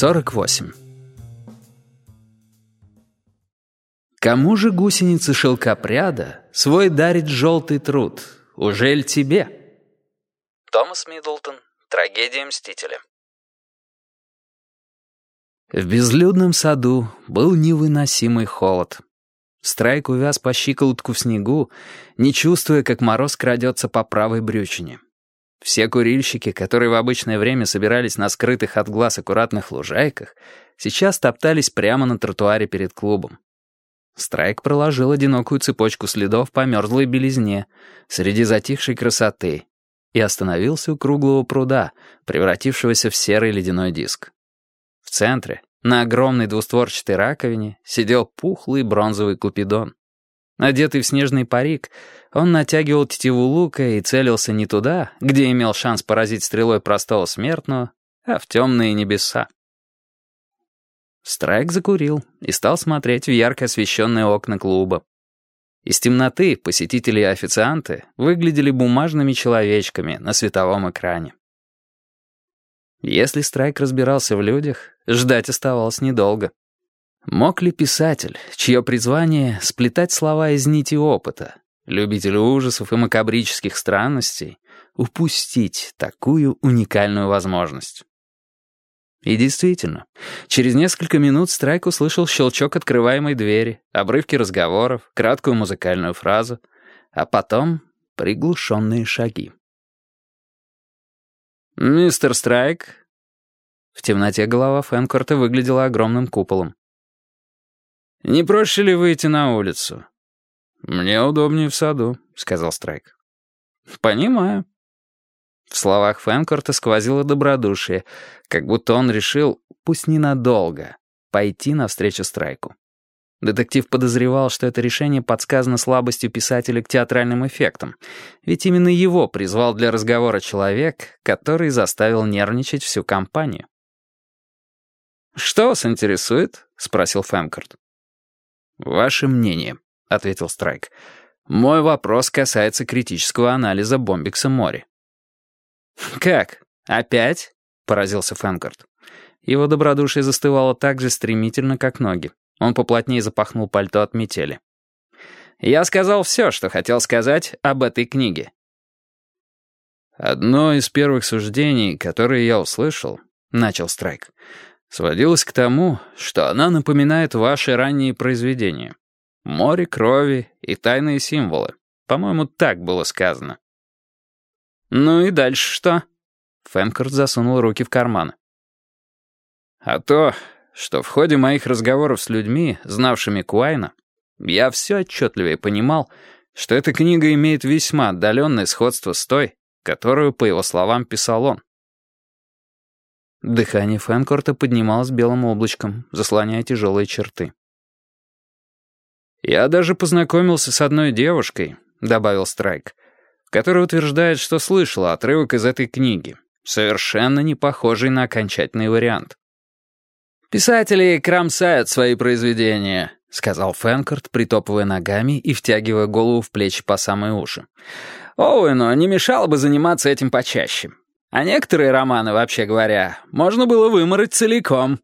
48. Кому же гусеницы шелкопряда свой дарит желтый труд? Ужель тебе? Томас Миддлтон. Трагедия Мстителя. В безлюдном саду был невыносимый холод. Страйк увяз по щиколотку в снегу, не чувствуя, как мороз крадется по правой брючине. Все курильщики, которые в обычное время собирались на скрытых от глаз аккуратных лужайках, сейчас топтались прямо на тротуаре перед клубом. Страйк проложил одинокую цепочку следов по мерзлой белизне среди затихшей красоты и остановился у круглого пруда, превратившегося в серый ледяной диск. В центре, на огромной двустворчатой раковине, сидел пухлый бронзовый купидон. Одетый в снежный парик, он натягивал тетиву лука и целился не туда, где имел шанс поразить стрелой простого смертного, а в темные небеса. Страйк закурил и стал смотреть в ярко освещенные окна клуба. Из темноты посетители и официанты выглядели бумажными человечками на световом экране. Если Страйк разбирался в людях, ждать оставалось недолго. Мог ли писатель, чье призвание — сплетать слова из нити опыта, любитель ужасов и макабрических странностей, упустить такую уникальную возможность? И действительно, через несколько минут Страйк услышал щелчок открываемой двери, обрывки разговоров, краткую музыкальную фразу, а потом приглушенные шаги. «Мистер Страйк?» В темноте голова Фэнкорта выглядела огромным куполом. «Не проще ли выйти на улицу?» «Мне удобнее в саду», — сказал Страйк. «Понимаю». В словах Фэнкорта сквозило добродушие, как будто он решил, пусть ненадолго, пойти навстречу Страйку. Детектив подозревал, что это решение подсказано слабостью писателя к театральным эффектам, ведь именно его призвал для разговора человек, который заставил нервничать всю компанию. «Что вас интересует?» — спросил Фэнкорт. «Ваше мнение», — ответил Страйк. «Мой вопрос касается критического анализа Бомбикса Мори». «Как? Опять?» — поразился Фэнкорт. Его добродушие застывало так же стремительно, как ноги. Он поплотнее запахнул пальто от метели. «Я сказал все, что хотел сказать об этой книге». «Одно из первых суждений, которые я услышал», — начал Страйк, — сводилось к тому, что она напоминает ваши ранние произведения. Море крови и тайные символы. По-моему, так было сказано. «Ну и дальше что?» Фэнкорт засунул руки в карманы. «А то, что в ходе моих разговоров с людьми, знавшими Куайна, я все отчетливее понимал, что эта книга имеет весьма отдаленное сходство с той, которую, по его словам, писал он. Дыхание Фэнкорта поднималось белым облачком, заслоняя тяжелые черты. «Я даже познакомился с одной девушкой», — добавил Страйк, которая утверждает, что слышала отрывок из этой книги, совершенно не похожий на окончательный вариант. «Писатели кромсают свои произведения», — сказал Фэнкорт, притопывая ногами и втягивая голову в плечи по самые уши. «Оуэну не мешало бы заниматься этим почаще. А некоторые романы, вообще говоря, можно было вымороть целиком.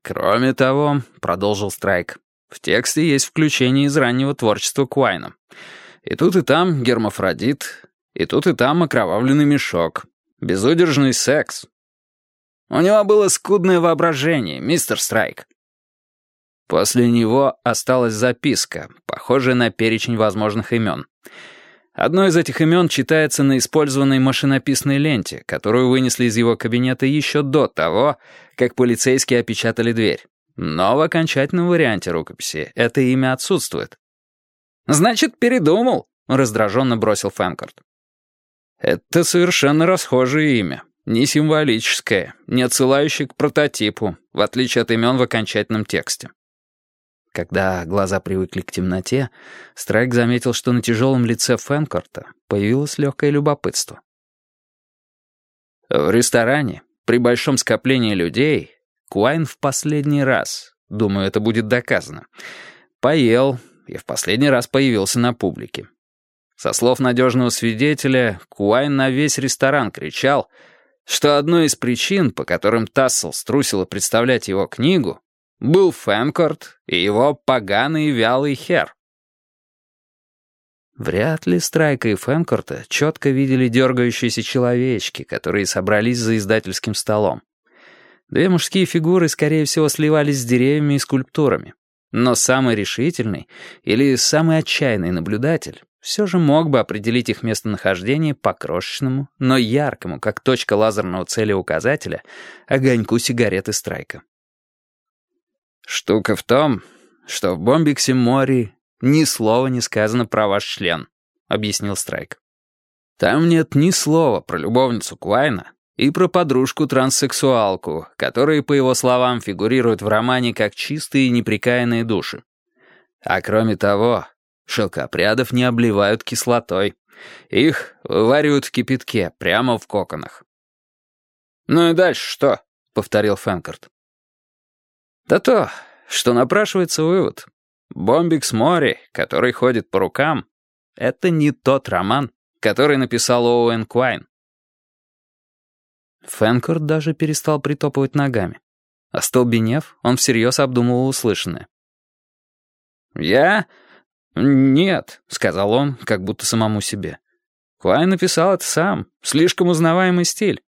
«Кроме того», — продолжил Страйк, — «в тексте есть включение из раннего творчества Куайна. И тут и там гермафродит, и тут и там окровавленный мешок, безудержный секс. У него было скудное воображение, мистер Страйк». После него осталась записка, похожая на перечень возможных имен — Одно из этих имен читается на использованной машинописной ленте, которую вынесли из его кабинета еще до того, как полицейские опечатали дверь. Но в окончательном варианте рукописи это имя отсутствует. «Значит, передумал», — раздраженно бросил Фэнкорт. «Это совершенно расхожее имя, не символическое, не отсылающее к прототипу, в отличие от имен в окончательном тексте. Когда глаза привыкли к темноте, Страйк заметил, что на тяжелом лице Фэнкорта появилось легкое любопытство. В ресторане, при большом скоплении людей, Куайн в последний раз, думаю, это будет доказано, поел и в последний раз появился на публике. Со слов надежного свидетеля, Куайн на весь ресторан кричал что одной из причин, по которым Тассел струсила представлять его книгу, был Фэнкорт и его поганый вялый хер. Вряд ли Страйка и Фэнкорта четко видели дергающиеся человечки, которые собрались за издательским столом. Две мужские фигуры, скорее всего, сливались с деревьями и скульптурами. Но самый решительный или самый отчаянный наблюдатель все же мог бы определить их местонахождение по крошечному, но яркому, как точка лазерного целеуказателя, огоньку сигареты Страйка. «Штука в том, что в Бомбиксе Мори ни слова не сказано про ваш член», — объяснил Страйк. «Там нет ни слова про любовницу Куайна и про подружку-транссексуалку, которые, по его словам, фигурируют в романе как чистые и неприкаянные души. А кроме того, Шелкопрядов не обливают кислотой. Их вываривают в кипятке, прямо в коконах. «Ну и дальше что?» — повторил Фэнкорт. «Да то, что напрашивается вывод. Бомбик с Мори, который ходит по рукам, это не тот роман, который написал Оуэн Куайн». Фэнкорт даже перестал притопывать ногами. Остолбенев, он всерьез обдумывал услышанное. «Я «Нет», — сказал он, как будто самому себе. Квай написал это сам. Слишком узнаваемый стиль.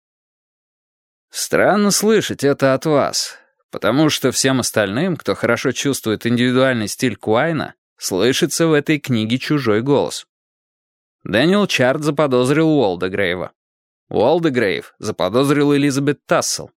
Странно слышать это от вас, потому что всем остальным, кто хорошо чувствует индивидуальный стиль Куайна, слышится в этой книге чужой голос. Дэниел Чарт заподозрил Уолдегрейва. Уолдегрейв заподозрил Элизабет Тассел.